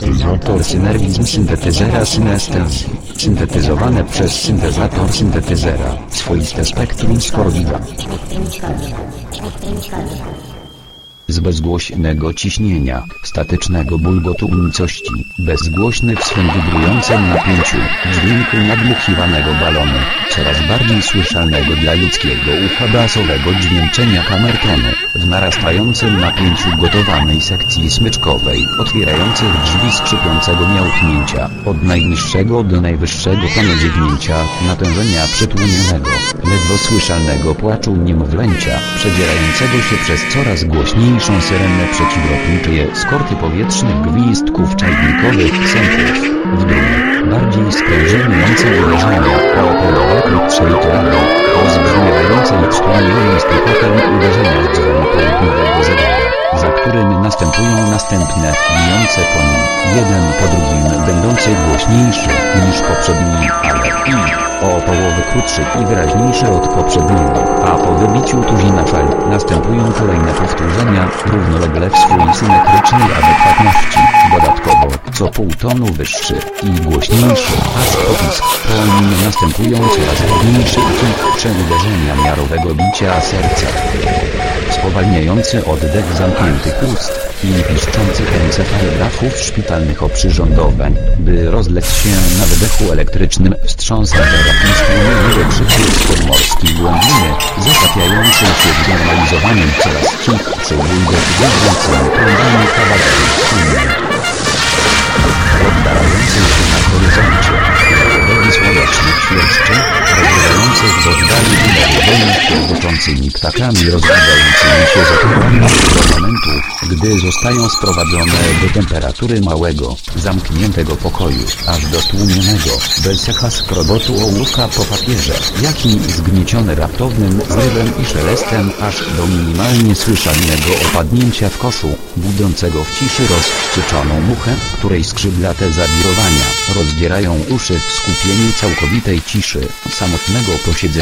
Syntetyzator synergizm syntetyzera synestezji. Syntetyzowane przez syntezator syntetyzera. Swoiste spektrum skorwida. Z bezgłośnego ciśnienia, statycznego bulgotu unicości, bezgłośnych swym wibrującym napięciu, dźwięku nadmuchiwanego balonu, coraz bardziej słyszalnego dla ludzkiego ucha basowego dźwięczenia kamertonu, w narastającym napięciu gotowanej sekcji smyczkowej, otwierających drzwi skrzypiącego miałknięcia, od najniższego do najwyższego panodziewnięcia, natężenia przytłumionego, ledwo słyszalnego płaczu niemowlęcia, przedzierającego się przez coraz głośniejszą syrenę przeciwlotnicze skorty powietrznych gwizdków czajnikowych sępów. W drugiej, bardziej sprężynujące uderzenia, operowe krótsze literalne, rozbrzmiewające i stłumionym stukotem uderzenia w dzwon południowego zegara za którym następują następne, bijące po nim, jeden po drugim będące głośniejsze niż poprzedni, ale i o połowę krótszy i wyraźniejszy od poprzedniego, a po wybiciu tuzina fal następują kolejne powtórzenia, równolegle w swojej symetrycznej adekwatności, dodatkowo, co pół tonu wyższy i głośniejszy, aż popisk, po nim następują coraz ładniejsze i cichsze uderzenia miarowego bicia serca spowalniający oddech zamkniętych ust i piszczących encefalografów szpitalnych oprzyrządowań, by rozlec się na wydechu elektrycznym wstrząsem terapijskiego krzyku z podmorskiej głębiny, zatapiającym się w znormalizowanym coraz cichcej bulgotwórzącym prądami kawałków silnej. Oddalającym oddali wydarzeń kiełkoczącymi ptakami rozwijającymi się z do momentu, gdy zostają sprowadzone do temperatury małego, zamkniętego pokoju, aż do tłumionego, bez echa skrobotu ołówka po papierze, jak i zgniecione raptownym zrywem i szelestem, aż do minimalnie słyszalnego opadnięcia w koszu, budzącego w ciszy rozwścieczoną muchę, której skrzydlate zawirowania rozdzierają uszy w skupieniu całkowitej ciszy, samotnego posiedzenia,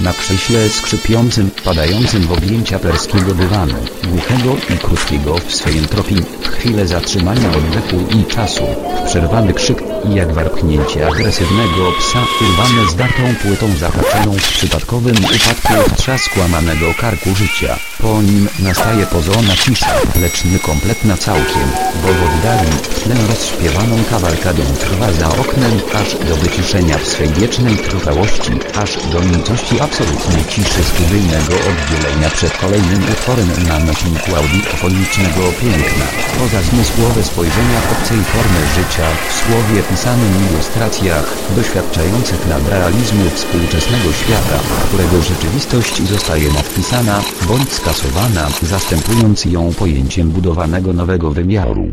na krześle skrzypiącym, padającym w objęcia perskiego dywanu, głuchego i krótkiego w swej entropii, chwilę zatrzymania oddechu i czasu, przerwany krzyk i jak warknięcie agresywnego psa urwane zdartą płytą zahaczoną w przypadkowym upadku trzasku łamanego karku życia. Po nim nastaje pozorna cisza, lecz niekompletna całkiem, bo w oddali w rozśpiewaną kawalkadą trwa za oknem aż do wyciszenia w swej wiecznej trwałości, aż do nicości absolutnej ciszy studyjnego oddzielenia przed kolejnym utworem na nośniku audiofonicz piękna, poza zmysłowe spojrzenia obcej formy życia, w słowie pisanym ilustracjach, doświadczających nadrealizmu współczesnego świata, którego rzeczywistość zostaje nadpisana, bądź skasowana, zastępując ją pojęciem budowanego nowego wymiaru.